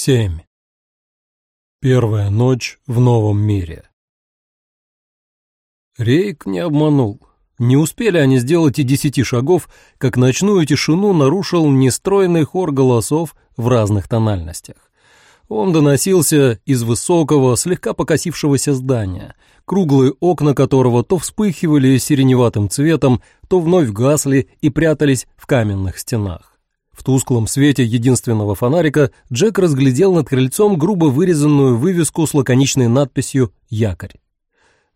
7. Первая ночь в новом мире. Рейк не обманул. Не успели они сделать и десяти шагов, как ночную тишину нарушил нестройный хор голосов в разных тональностях. Он доносился из высокого, слегка покосившегося здания, круглые окна которого то вспыхивали сиреневатым цветом, то вновь гасли и прятались в каменных стенах. В тусклом свете единственного фонарика Джек разглядел над крыльцом грубо вырезанную вывеску с лаконичной надписью «Якорь».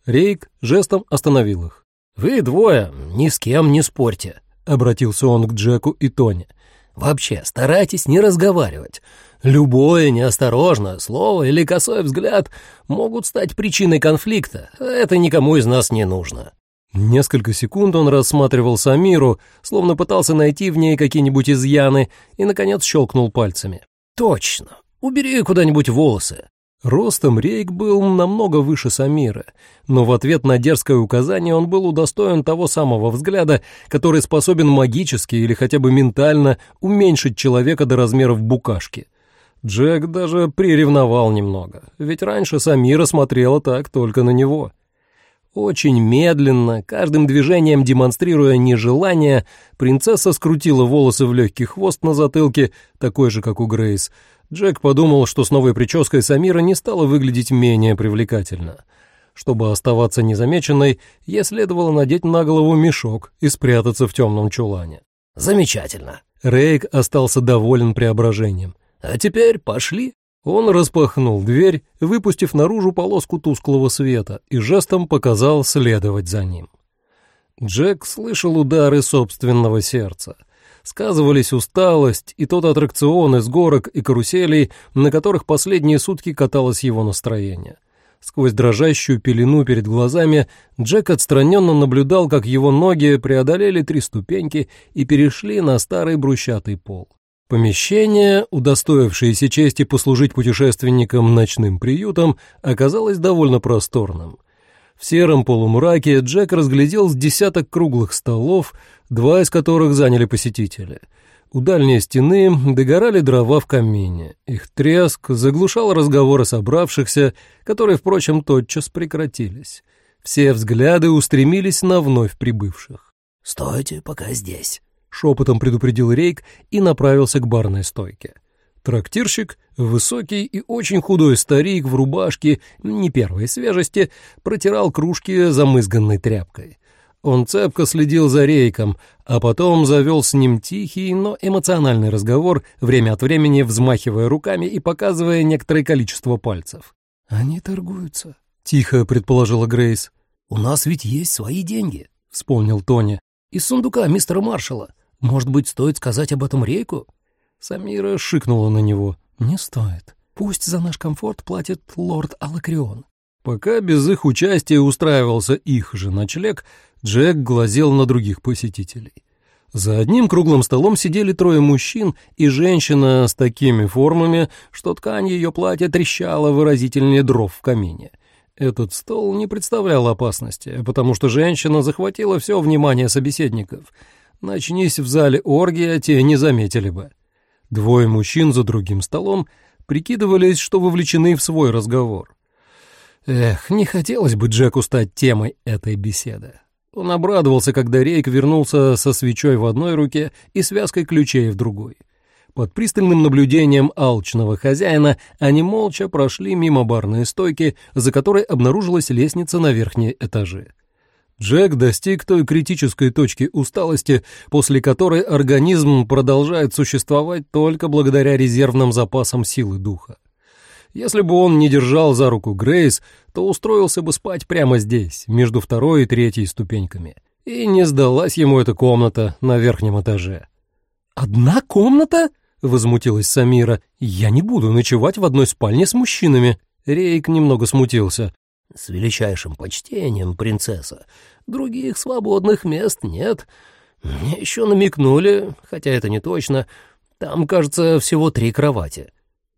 Рейк жестом остановил их. «Вы двое ни с кем не спорьте», — обратился он к Джеку и Тони. «Вообще, старайтесь не разговаривать. Любое неосторожное слово или косой взгляд могут стать причиной конфликта. Это никому из нас не нужно». Несколько секунд он рассматривал Самиру, словно пытался найти в ней какие-нибудь изъяны, и, наконец, щелкнул пальцами. «Точно. Убери куда-нибудь волосы». Ростом Рейк был намного выше Самиры, но в ответ на дерзкое указание он был удостоен того самого взгляда, который способен магически или хотя бы ментально уменьшить человека до размеров букашки. Джек даже приревновал немного, ведь раньше Самира смотрела так только на него. Очень медленно, каждым движением демонстрируя нежелание, принцесса скрутила волосы в легкий хвост на затылке, такой же, как у Грейс. Джек подумал, что с новой прической Самира не стала выглядеть менее привлекательно. Чтобы оставаться незамеченной, ей следовало надеть на голову мешок и спрятаться в темном чулане. «Замечательно!» Рейк остался доволен преображением. «А теперь пошли!» Он распахнул дверь, выпустив наружу полоску тусклого света, и жестом показал следовать за ним. Джек слышал удары собственного сердца. Сказывались усталость и тот аттракцион из горок и каруселей, на которых последние сутки каталось его настроение. Сквозь дрожащую пелену перед глазами Джек отстраненно наблюдал, как его ноги преодолели три ступеньки и перешли на старый брусчатый пол. Помещение, удостоившееся чести послужить путешественникам ночным приютом, оказалось довольно просторным. В сером полумраке Джек разглядел с десяток круглых столов, два из которых заняли посетители. У дальней стены догорали дрова в камине. Их треск заглушал разговоры собравшихся, которые, впрочем, тотчас прекратились. Все взгляды устремились на вновь прибывших. «Стойте пока здесь», шепотом предупредил Рейк и направился к барной стойке. Трактирщик, высокий и очень худой старик в рубашке не первой свежести, протирал кружки замызганной тряпкой. Он цепко следил за Рейком, а потом завел с ним тихий, но эмоциональный разговор, время от времени взмахивая руками и показывая некоторое количество пальцев. «Они торгуются», — тихо предположила Грейс. «У нас ведь есть свои деньги», — вспомнил Тони. «Из сундука мистера Маршала. Может быть, стоит сказать об этом Рейку?» Самира шикнула на него. «Не стоит. Пусть за наш комфорт платит лорд Алакрион». Пока без их участия устраивался их же ночлег, Джек глазел на других посетителей. За одним круглым столом сидели трое мужчин и женщина с такими формами, что ткань ее платья трещала выразительнее дров в камине. Этот стол не представлял опасности, потому что женщина захватила все внимание собеседников — Начнись в зале оргия, те не заметили бы. Двое мужчин за другим столом прикидывались, что вовлечены в свой разговор. Эх, не хотелось бы Джеку стать темой этой беседы. Он обрадовался, когда Рейк вернулся со свечой в одной руке и связкой ключей в другой. Под пристальным наблюдением алчного хозяина они молча прошли мимо барной стойки, за которой обнаружилась лестница на верхние этажи. Джек достиг той критической точки усталости, после которой организм продолжает существовать только благодаря резервным запасам силы духа. Если бы он не держал за руку Грейс, то устроился бы спать прямо здесь, между второй и третьей ступеньками. И не сдалась ему эта комната на верхнем этаже. «Одна комната?» — возмутилась Самира. «Я не буду ночевать в одной спальне с мужчинами». Рейк немного смутился. «С величайшим почтением, принцесса. Других свободных мест нет. Мне еще намекнули, хотя это не точно. Там, кажется, всего три кровати».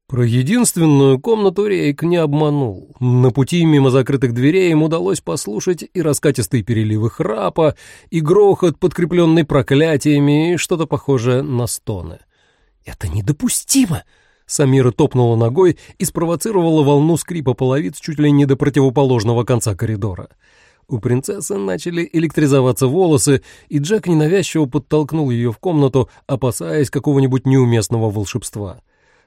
Про единственную комнату Рейк не обманул. На пути мимо закрытых дверей им удалось послушать и раскатистые переливы храпа, и грохот, подкрепленный проклятиями, и что-то похожее на стоны. «Это недопустимо!» Самира топнула ногой и спровоцировала волну скрипа половиц чуть ли не до противоположного конца коридора. У принцессы начали электризоваться волосы, и Джек ненавязчиво подтолкнул ее в комнату, опасаясь какого-нибудь неуместного волшебства.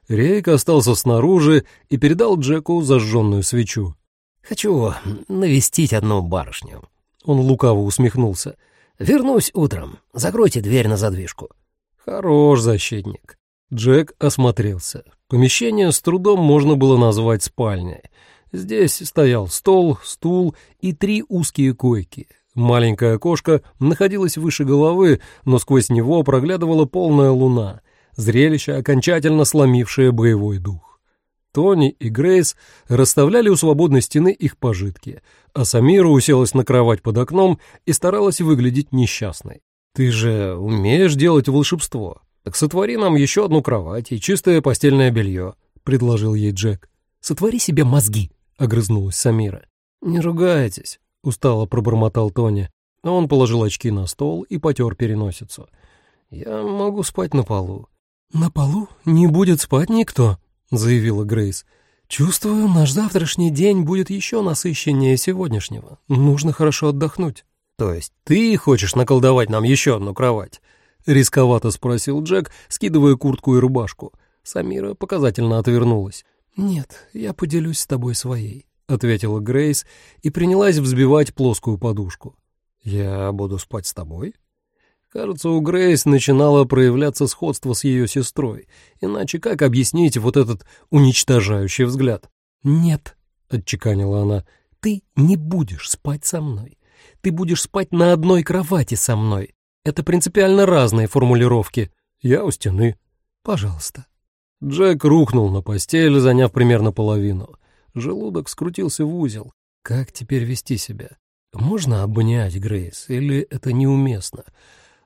Рейк остался снаружи и передал Джеку зажженную свечу. «Хочу навестить одну барышню». Он лукаво усмехнулся. «Вернусь утром. Закройте дверь на задвижку». Хорош защитник. Джек осмотрелся. Помещение с трудом можно было назвать спальней. Здесь стоял стол, стул и три узкие койки. Маленькое окошко находилось выше головы, но сквозь него проглядывала полная луна, зрелище, окончательно сломившее боевой дух. Тони и Грейс расставляли у свободной стены их пожитки, а Самира уселась на кровать под окном и старалась выглядеть несчастной. «Ты же умеешь делать волшебство? Так сотвори нам еще одну кровать и чистое постельное белье», — предложил ей Джек. «Сотвори себе мозги», — огрызнулась Самира. «Не ругайтесь», — устало пробормотал Тони. Он положил очки на стол и потер переносицу. «Я могу спать на полу». «На полу не будет спать никто», — заявила Грейс. «Чувствую, наш завтрашний день будет еще насыщеннее сегодняшнего. Нужно хорошо отдохнуть». «То есть ты хочешь наколдовать нам еще одну кровать?» — рисковато спросил Джек, скидывая куртку и рубашку. Самира показательно отвернулась. «Нет, я поделюсь с тобой своей», — ответила Грейс и принялась взбивать плоскую подушку. «Я буду спать с тобой?» Кажется, у Грейс начинало проявляться сходство с ее сестрой, иначе как объяснить вот этот уничтожающий взгляд? «Нет», — отчеканила она, — «ты не будешь спать со мной. Ты будешь спать на одной кровати со мной. Это принципиально разные формулировки. Я у стены. Пожалуйста». Джек рухнул на постель, заняв примерно половину. Желудок скрутился в узел. Как теперь вести себя? Можно обнять Грейс, или это неуместно?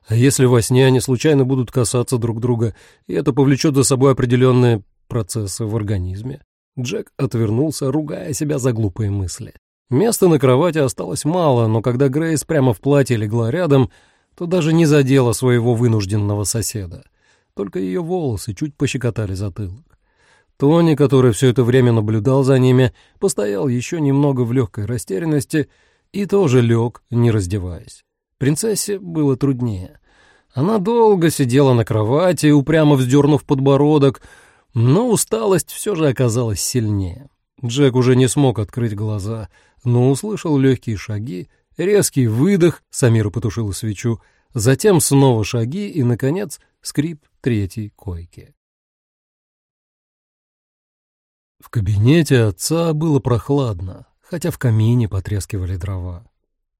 А если во сне они случайно будут касаться друг друга, и это повлечет за собой определенные процессы в организме? Джек отвернулся, ругая себя за глупые мысли. Места на кровати осталось мало, но когда Грейс прямо в платье легла рядом, то даже не задела своего вынужденного соседа. Только ее волосы чуть пощекотали затылок. Тони, который все это время наблюдал за ними, постоял еще немного в легкой растерянности и тоже лег, не раздеваясь. Принцессе было труднее. Она долго сидела на кровати, упрямо вздернув подбородок, но усталость все же оказалась сильнее. Джек уже не смог открыть глаза — но услышал легкие шаги, резкий выдох, Самира потушила свечу, затем снова шаги и, наконец, скрип третьей койки. В кабинете отца было прохладно, хотя в камине потрескивали дрова.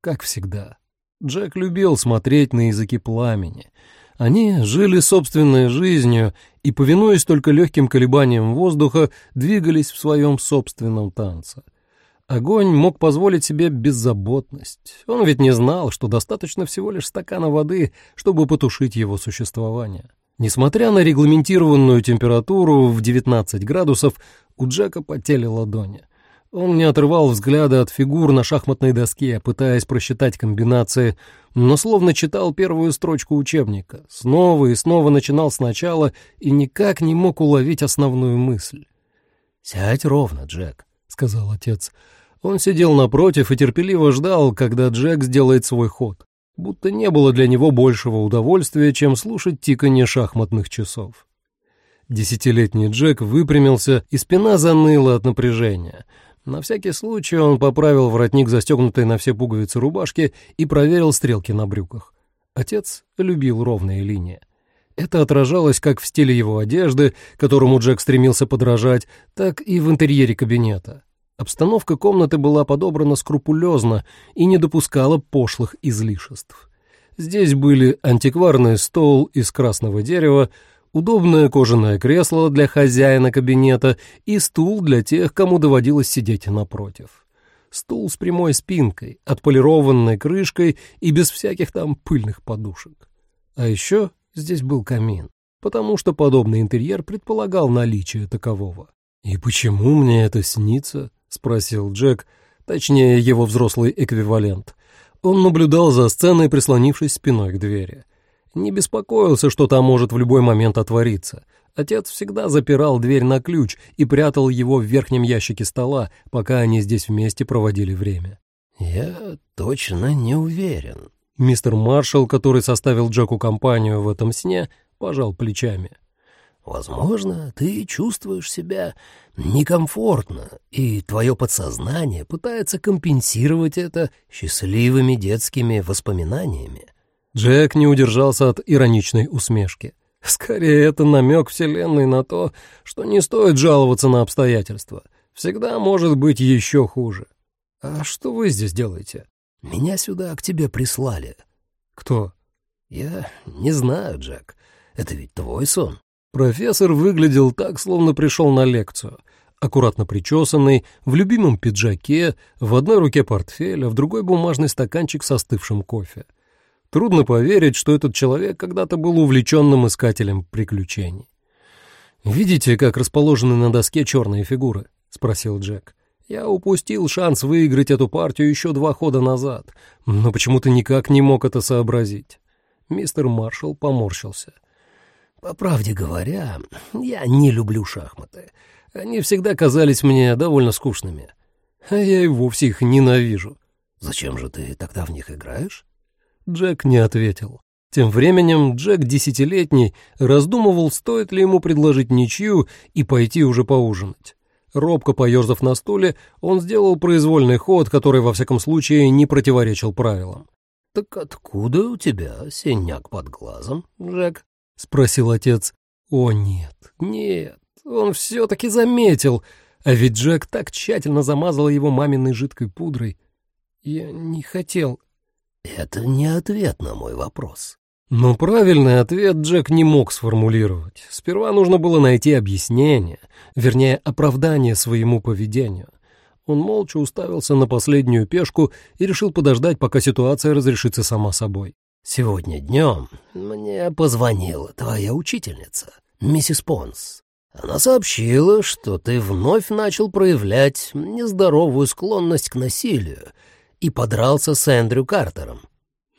Как всегда. Джек любил смотреть на языки пламени. Они жили собственной жизнью и, повинуясь только легким колебаниям воздуха, двигались в своем собственном танце. Огонь мог позволить себе беззаботность. Он ведь не знал, что достаточно всего лишь стакана воды, чтобы потушить его существование. Несмотря на регламентированную температуру в 19 градусов, у Джека потели ладони. Он не отрывал взгляда от фигур на шахматной доске, пытаясь просчитать комбинации, но словно читал первую строчку учебника, снова и снова начинал сначала и никак не мог уловить основную мысль. «Сядь ровно, Джек», — сказал отец. Он сидел напротив и терпеливо ждал, когда Джек сделает свой ход. Будто не было для него большего удовольствия, чем слушать тиканье шахматных часов. Десятилетний Джек выпрямился, и спина заныла от напряжения. На всякий случай он поправил воротник, застегнутой на все пуговицы рубашки, и проверил стрелки на брюках. Отец любил ровные линии. Это отражалось как в стиле его одежды, которому Джек стремился подражать, так и в интерьере кабинета. Обстановка комнаты была подобрана скрупулезно и не допускала пошлых излишеств. Здесь были антикварный стол из красного дерева, удобное кожаное кресло для хозяина кабинета и стул для тех, кому доводилось сидеть напротив. Стул с прямой спинкой, отполированной крышкой и без всяких там пыльных подушек. А еще здесь был камин, потому что подобный интерьер предполагал наличие такового. «И почему мне это снится?» — спросил Джек, точнее, его взрослый эквивалент. Он наблюдал за сценой, прислонившись спиной к двери. Не беспокоился, что там может в любой момент отвориться. Отец всегда запирал дверь на ключ и прятал его в верхнем ящике стола, пока они здесь вместе проводили время. «Я точно не уверен». Мистер Маршалл, который составил Джеку компанию в этом сне, пожал плечами. Возможно, ты чувствуешь себя некомфортно, и твое подсознание пытается компенсировать это счастливыми детскими воспоминаниями. Джек не удержался от ироничной усмешки. Скорее, это намек Вселенной на то, что не стоит жаловаться на обстоятельства. Всегда может быть еще хуже. А что вы здесь делаете? Меня сюда к тебе прислали. Кто? Я не знаю, Джек. Это ведь твой сон. Профессор выглядел так, словно пришел на лекцию. Аккуратно причесанный, в любимом пиджаке, в одной руке портфель, а в другой бумажный стаканчик с остывшим кофе. Трудно поверить, что этот человек когда-то был увлеченным искателем приключений. «Видите, как расположены на доске черные фигуры?» — спросил Джек. «Я упустил шанс выиграть эту партию еще два хода назад, но почему-то никак не мог это сообразить». Мистер Маршалл поморщился. По правде говоря, я не люблю шахматы. Они всегда казались мне довольно скучными. А я и вовсе их ненавижу. Зачем же ты тогда в них играешь? Джек не ответил. Тем временем Джек десятилетний раздумывал, стоит ли ему предложить ничью и пойти уже поужинать. Робко поерзав на стуле, он сделал произвольный ход, который, во всяком случае, не противоречил правилам. «Так откуда у тебя синяк под глазом, Джек?» — спросил отец. «О, нет, нет, он все-таки заметил, а ведь Джек так тщательно замазал его маминой жидкой пудрой. Я не хотел...» «Это не ответ на мой вопрос». Но правильный ответ Джек не мог сформулировать. Сперва нужно было найти объяснение, вернее, оправдание своему поведению. Он молча уставился на последнюю пешку и решил подождать, пока ситуация разрешится сама собой. Сегодня днем мне позвонила твоя учительница, миссис Понс. Она сообщила, что ты вновь начал проявлять нездоровую склонность к насилию и подрался с Эндрю Картером.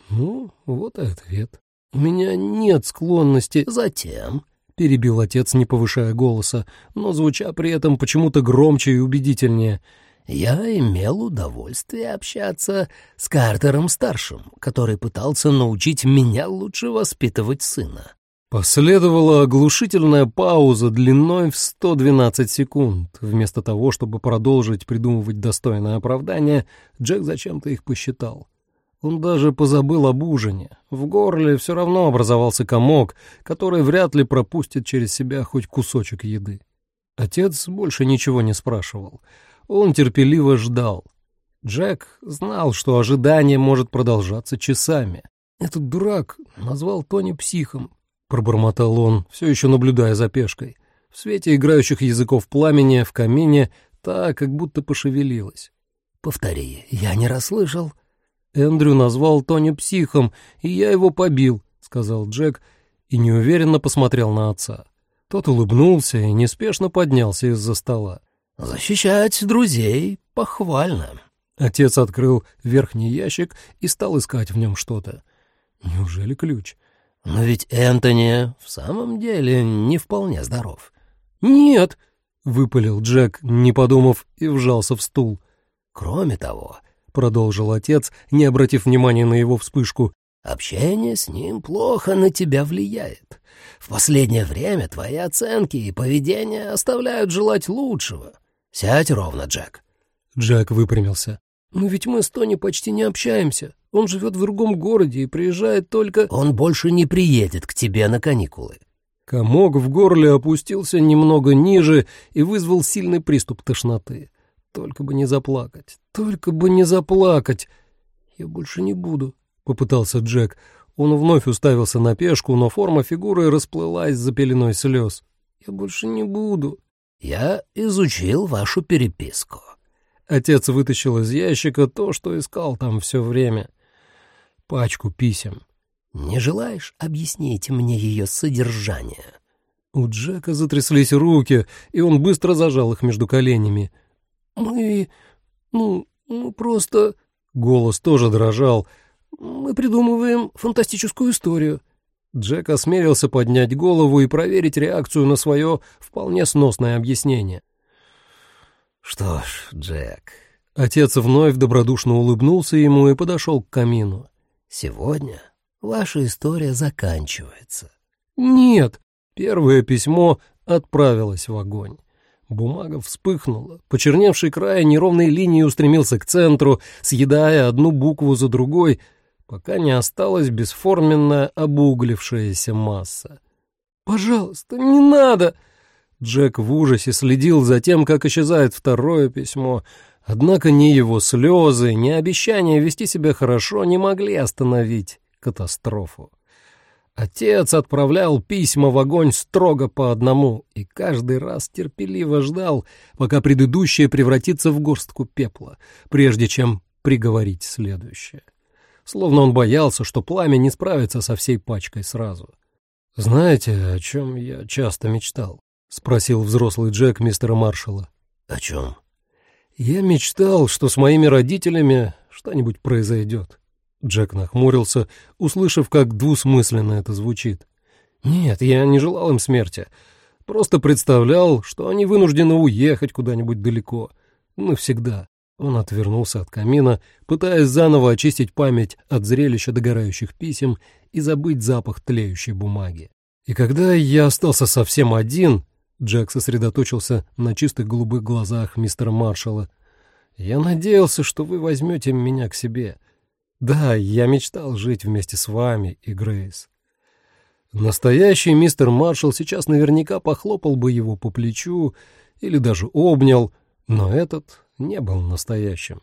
Ну, вот и ответ. У меня нет склонности. Затем, — перебил отец, не повышая голоса, но звуча при этом почему-то громче и убедительнее — я имел удовольствие общаться с Картером-старшим, который пытался научить меня лучше воспитывать сына. Последовала оглушительная пауза длиной в 112 секунд. Вместо того, чтобы продолжить придумывать достойное оправдание, Джек зачем-то их посчитал. Он даже позабыл об ужине. В горле все равно образовался комок, который вряд ли пропустит через себя хоть кусочек еды. Отец больше ничего не спрашивал. Он терпеливо ждал. Джек знал, что ожидание может продолжаться часами. «Этот дурак назвал Тони психом», — пробормотал он, все еще наблюдая за пешкой. В свете играющих языков пламени в камине та как будто пошевелилась. «Повтори, я не расслышал». «Эндрю назвал Тони психом, и я его побил», — сказал Джек и неуверенно посмотрел на отца. Тот улыбнулся и неспешно поднялся из-за стола. Защищать друзей похвально. Отец открыл верхний ящик и стал искать в нем что-то. Неужели ключ? Но ведь Энтони в самом деле не вполне здоров. Нет, выпалил Джек, не подумав, и вжался в стул. Кроме того, продолжил отец, не обратив внимания на его вспышку, Общение с ним плохо на тебя влияет. В последнее время твои оценки и поведение оставляют желать лучшего. «Сядь ровно, Джек». Джек выпрямился. «Но ведь мы с Тони почти не общаемся. Он живет в другом городе и приезжает только...» «Он больше не приедет к тебе на каникулы». Комок в горле опустился немного ниже и вызвал сильный приступ тошноты. Только бы не заплакать, только бы не заплакать. «Я больше не буду», — попытался Джек. Он вновь уставился на пешку, но форма фигуры расплылась за пеленой слез. «Я больше не буду». Я изучил вашу переписку. Отец вытащил из ящика то, что искал там все время. Пачку писем. Не желаешь объяснить мне ее содержание? У Джека затряслись руки, и он быстро зажал их между коленями. «Мы... ну, ну просто...» Голос тоже дрожал. «Мы придумываем фантастическую историю». Джек осмелился поднять голову и проверить реакцию на свое вполне сносное объяснение. «Что ж, Джек...» Отец вновь добродушно улыбнулся ему и подошел к камину. «Сегодня ваша история заканчивается». «Нет!» Первое письмо отправилось в огонь. Бумага вспыхнула, почерневший край неровной линии устремился к центру, съедая одну букву за другой, пока не осталась бесформенная обуглившаяся масса. «Пожалуйста, не надо!» Джек в ужасе следил за тем, как исчезает второе письмо, однако ни его слезы, ни обещания вести себя хорошо не могли остановить катастрофу. Отец отправлял письма в огонь строго по одному и каждый раз терпеливо ждал, пока предыдущее превратится в горстку пепла, прежде чем приговорить следующее. Словно он боялся, что пламя не справится со всей пачкой сразу. «Знаете, о чем я часто мечтал?» — спросил взрослый Джек мистера Маршалла. «О чем?» «Я мечтал, что с моими родителями что-нибудь произойдет. Джек нахмурился, услышав, как двусмысленно это звучит. «Нет, я не желал им смерти. Просто представлял, что они вынуждены уехать куда-нибудь далеко. Навсегда». Он отвернулся от камина, пытаясь заново очистить память от зрелища догорающих писем и забыть запах тлеющей бумаги. И когда я остался совсем один, Джек сосредоточился на чистых голубых глазах мистера Маршалла, я надеялся, что вы возьмете меня к себе — да, я мечтал жить вместе с вами и Грейс. Настоящий мистер Маршалл сейчас наверняка похлопал бы его по плечу или даже обнял, но этот не был настоящим.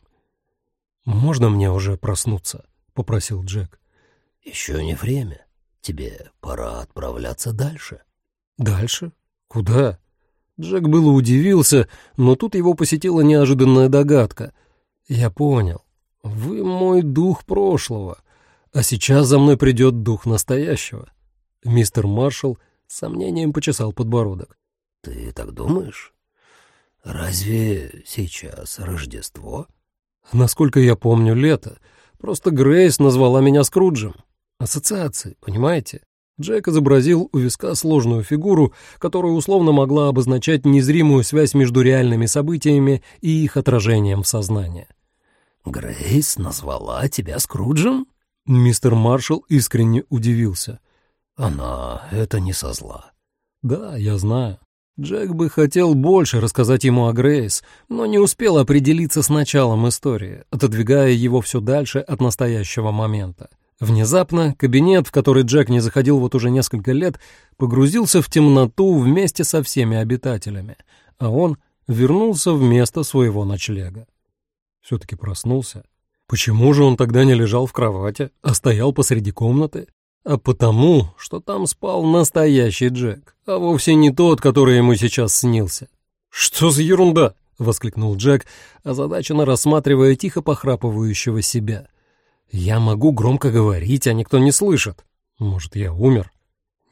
«Можно мне уже проснуться?» — попросил Джек. «Еще не время. Тебе пора отправляться дальше». «Дальше? Куда?» Джек было удивился, но тут его посетила неожиданная догадка. «Я понял. «Вы мой дух прошлого, а сейчас за мной придет дух настоящего». Мистер Маршалл с сомнением почесал подбородок. «Ты так думаешь? Разве сейчас Рождество?» «Насколько я помню, лето. Просто Грейс назвала меня Скруджем. Ассоциации, понимаете?» Джек изобразил у виска сложную фигуру, которая условно могла обозначать незримую связь между реальными событиями и их отражением в сознании. «Грейс назвала тебя Скруджем?» Мистер Маршалл искренне удивился. «Она это не со зла». «Да, я знаю. Джек бы хотел больше рассказать ему о Грейс, но не успел определиться с началом истории, отодвигая его все дальше от настоящего момента. Внезапно кабинет, в который Джек не заходил вот уже несколько лет, погрузился в темноту вместе со всеми обитателями, а он вернулся в место своего ночлега все-таки проснулся. Почему же он тогда не лежал в кровати, а стоял посреди комнаты? А потому, что там спал настоящий Джек, а вовсе не тот, который ему сейчас снился. «Что за ерунда?» — воскликнул Джек, озадаченно рассматривая тихо похрапывающего себя. «Я могу громко говорить, а никто не слышит. Может, я умер?»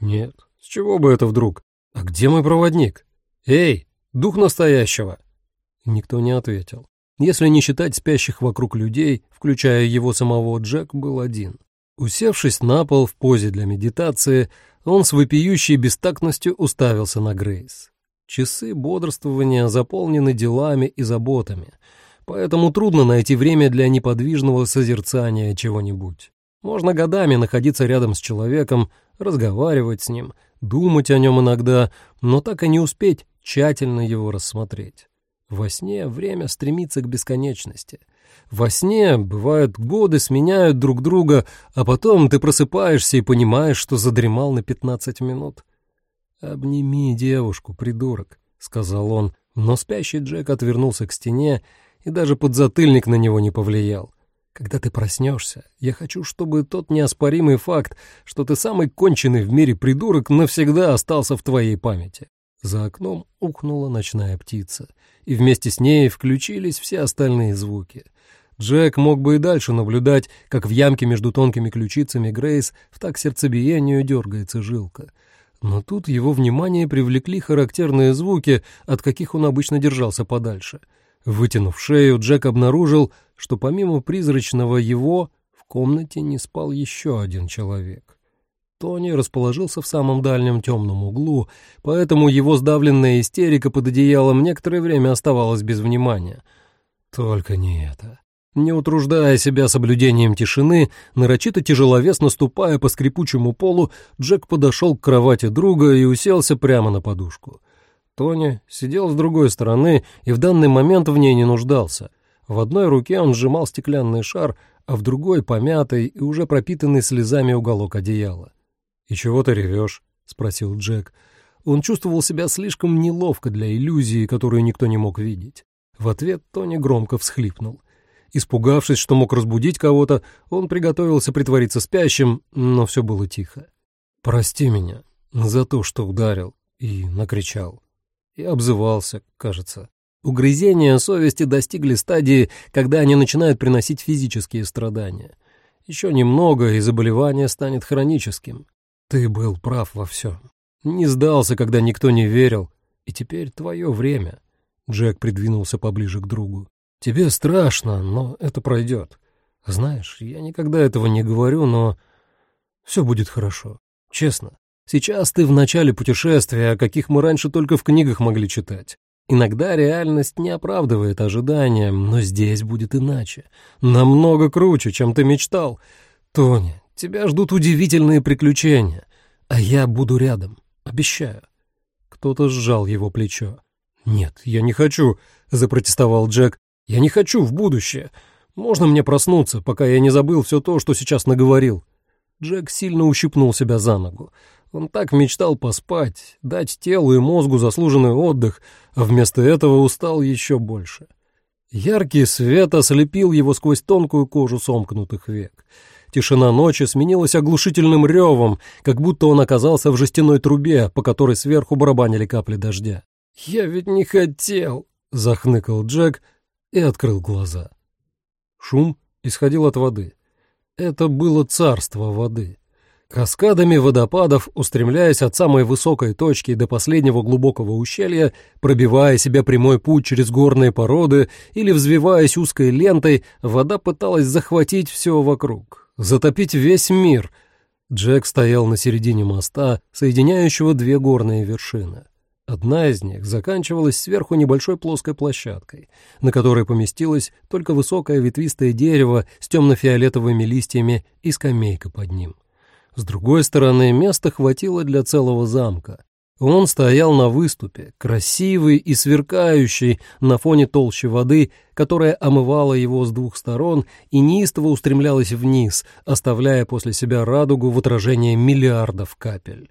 «Нет, с чего бы это вдруг? А где мой проводник? Эй, дух настоящего!» Никто не ответил. Если не считать спящих вокруг людей, включая его самого, Джек был один. Усевшись на пол в позе для медитации, он с вопиющей бестактностью уставился на Грейс. Часы бодрствования заполнены делами и заботами, поэтому трудно найти время для неподвижного созерцания чего-нибудь. Можно годами находиться рядом с человеком, разговаривать с ним, думать о нем иногда, но так и не успеть тщательно его рассмотреть. Во сне время стремится к бесконечности. Во сне, бывают, годы сменяют друг друга, а потом ты просыпаешься и понимаешь, что задремал на пятнадцать минут. «Обними девушку, придурок», — сказал он, но спящий Джек отвернулся к стене, и даже подзатыльник на него не повлиял. «Когда ты проснешься, я хочу, чтобы тот неоспоримый факт, что ты самый конченый в мире придурок, навсегда остался в твоей памяти». За окном ухнула ночная птица, и вместе с ней включились все остальные звуки. Джек мог бы и дальше наблюдать, как в ямке между тонкими ключицами Грейс в так сердцебиению дергается жилка. Но тут его внимание привлекли характерные звуки, от каких он обычно держался подальше. Вытянув шею, Джек обнаружил, что помимо призрачного его в комнате не спал еще один человек. Тони расположился в самом дальнем темном углу, поэтому его сдавленная истерика под одеялом некоторое время оставалась без внимания. Только не это. Не утруждая себя соблюдением тишины, нарочито тяжеловесно ступая по скрипучему полу, Джек подошел к кровати друга и уселся прямо на подушку. Тони сидел с другой стороны и в данный момент в ней не нуждался. В одной руке он сжимал стеклянный шар, а в другой — помятый и уже пропитанный слезами уголок одеяла. «И чего ты ревешь?» — спросил Джек. Он чувствовал себя слишком неловко для иллюзии, которую никто не мог видеть. В ответ Тони громко всхлипнул. Испугавшись, что мог разбудить кого-то, он приготовился притвориться спящим, но все было тихо. «Прости меня за то, что ударил и накричал. И обзывался, кажется». Угрызения совести достигли стадии, когда они начинают приносить физические страдания. Еще немного, и заболевание станет хроническим. Ты был прав во всем. Не сдался, когда никто не верил, и теперь твое время. Джек придвинулся поближе к другу. Тебе страшно, но это пройдет. Знаешь, я никогда этого не говорю, но все будет хорошо. Честно. Сейчас ты в начале путешествия, о каких мы раньше только в книгах могли читать. Иногда реальность не оправдывает ожидания, но здесь будет иначе. Намного круче, чем ты мечтал. Тони, тебя ждут удивительные приключения, а я буду рядом, обещаю. Кто-то сжал его плечо. «Нет, я не хочу», — запротестовал Джек. «Я не хочу в будущее. Можно мне проснуться, пока я не забыл все то, что сейчас наговорил?» Джек сильно ущипнул себя за ногу. Он так мечтал поспать, дать телу и мозгу заслуженный отдых, а вместо этого устал еще больше. Яркий свет ослепил его сквозь тонкую кожу сомкнутых век. Тишина ночи сменилась оглушительным ревом, как будто он оказался в жестяной трубе, по которой сверху барабанили капли дождя. «Я ведь не хотел!» — захныкал Джек и открыл глаза. Шум исходил от воды. Это было царство воды. Каскадами водопадов, устремляясь от самой высокой точки до последнего глубокого ущелья, пробивая себе прямой путь через горные породы или взвиваясь узкой лентой, вода пыталась захватить все вокруг, затопить весь мир. Джек стоял на середине моста, соединяющего две горные вершины. Одна из них заканчивалась сверху небольшой плоской площадкой, на которой поместилось только высокое ветвистое дерево с темно-фиолетовыми листьями и скамейка под ним. С другой стороны, места хватило для целого замка. Он стоял на выступе, красивый и сверкающий на фоне толщи воды, которая омывала его с двух сторон и неистово устремлялась вниз, оставляя после себя радугу в отражении миллиардов капель.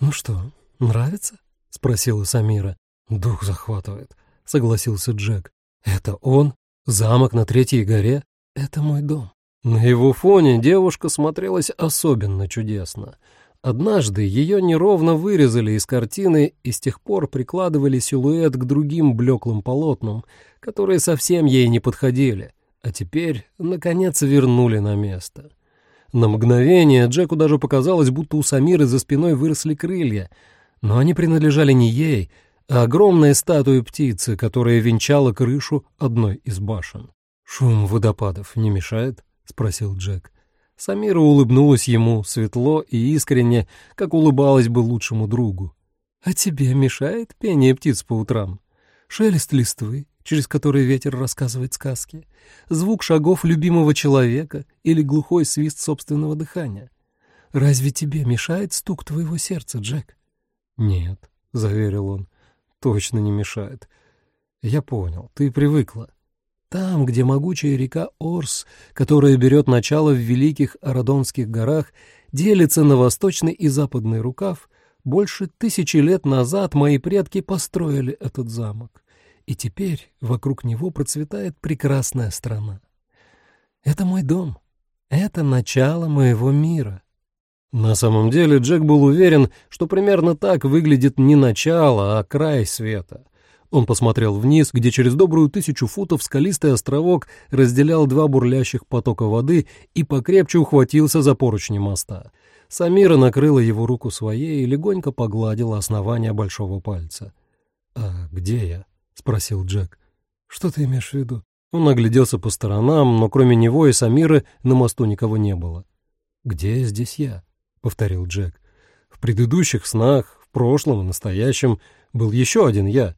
«Ну что, нравится?» — спросила Самира. «Дух захватывает», — согласился Джек. «Это он? Замок на Третьей горе? Это мой дом». На его фоне девушка смотрелась особенно чудесно. Однажды ее неровно вырезали из картины и с тех пор прикладывали силуэт к другим блеклым полотнам, которые совсем ей не подходили, а теперь, наконец, вернули на место. На мгновение Джеку даже показалось, будто у Самиры за спиной выросли крылья, но они принадлежали не ей, а огромной статуе птицы, которая венчала крышу одной из башен. «Шум водопадов не мешает?» — спросил Джек. Самира улыбнулась ему светло и искренне, как улыбалась бы лучшему другу. «А тебе мешает пение птиц по утрам? Шелест листвы, через который ветер рассказывает сказки? Звук шагов любимого человека или глухой свист собственного дыхания? Разве тебе мешает стук твоего сердца, Джек?» «Нет», — заверил он, — «точно не мешает. Я понял, ты привыкла. Там, где могучая река Орс, которая берет начало в Великих Арадонских горах, делится на восточный и западный рукав, больше тысячи лет назад мои предки построили этот замок, и теперь вокруг него процветает прекрасная страна. Это мой дом, это начало моего мира. На самом деле Джек был уверен, что примерно так выглядит не начало, а край света. Он посмотрел вниз, где через добрую тысячу футов скалистый островок разделял два бурлящих потока воды и покрепче ухватился за поручни моста. Самира накрыла его руку своей и легонько погладила основание большого пальца. «А где я?» — спросил Джек. «Что ты имеешь в виду?» Он огляделся по сторонам, но кроме него и Самиры на мосту никого не было. «Где здесь я?» Повторил Джек. «В предыдущих снах, в прошлом и настоящем был еще один я,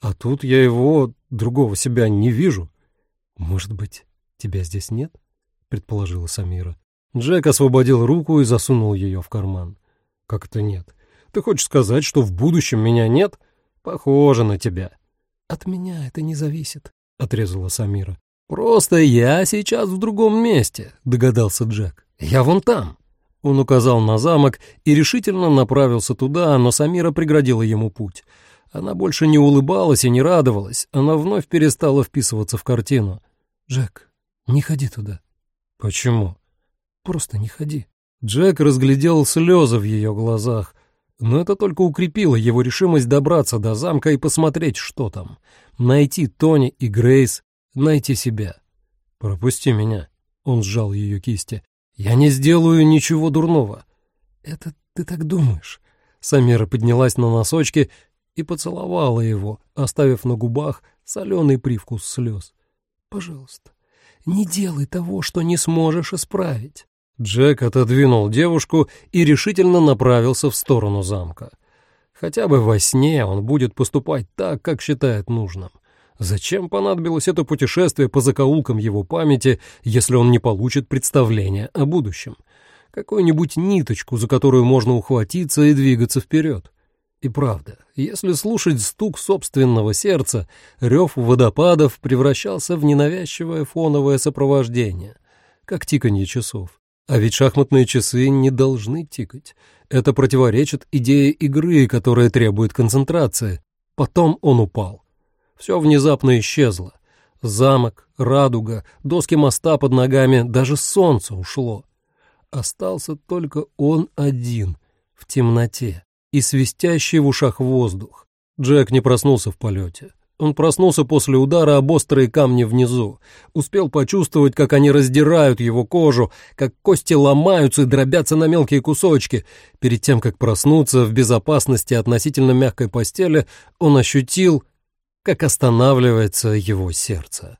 а тут я его, другого себя, не вижу». «Может быть, тебя здесь нет?» — предположила Самира. Джек освободил руку и засунул ее в карман. «Как это нет? Ты хочешь сказать, что в будущем меня нет? Похоже на тебя». «От меня это не зависит», — отрезала Самира. «Просто я сейчас в другом месте», — догадался Джек. «Я вон там». Он указал на замок и решительно направился туда, но Самира преградила ему путь. Она больше не улыбалась и не радовалась, она вновь перестала вписываться в картину. «Джек, не ходи туда». «Почему?» «Просто не ходи». Джек разглядел слезы в ее глазах, но это только укрепило его решимость добраться до замка и посмотреть, что там. Найти Тони и Грейс, найти себя. «Пропусти меня», — он сжал ее кисти. «Я не сделаю ничего дурного». «Это ты так думаешь?» Самира поднялась на носочки и поцеловала его, оставив на губах соленый привкус слез. «Пожалуйста, не делай того, что не сможешь исправить». Джек отодвинул девушку и решительно направился в сторону замка. Хотя бы во сне он будет поступать так, как считает нужным. Зачем понадобилось это путешествие по закоулкам его памяти, если он не получит представления о будущем? Какую-нибудь ниточку, за которую можно ухватиться и двигаться вперед. И правда, если слушать стук собственного сердца, рев водопадов превращался в ненавязчивое фоновое сопровождение, как тиканье часов. А ведь шахматные часы не должны тикать. Это противоречит идее игры, которая требует концентрации. Потом он упал. Все внезапно исчезло. Замок, радуга, доски моста под ногами, даже солнце ушло. Остался только он один, в темноте, и свистящий в ушах воздух. Джек не проснулся в полете. Он проснулся после удара об острые камни внизу, успел почувствовать, как они раздирают его кожу, как кости ломаются и дробятся на мелкие кусочки. Перед тем, как проснуться в безопасности относительно мягкой постели, он ощутил как останавливается его сердце.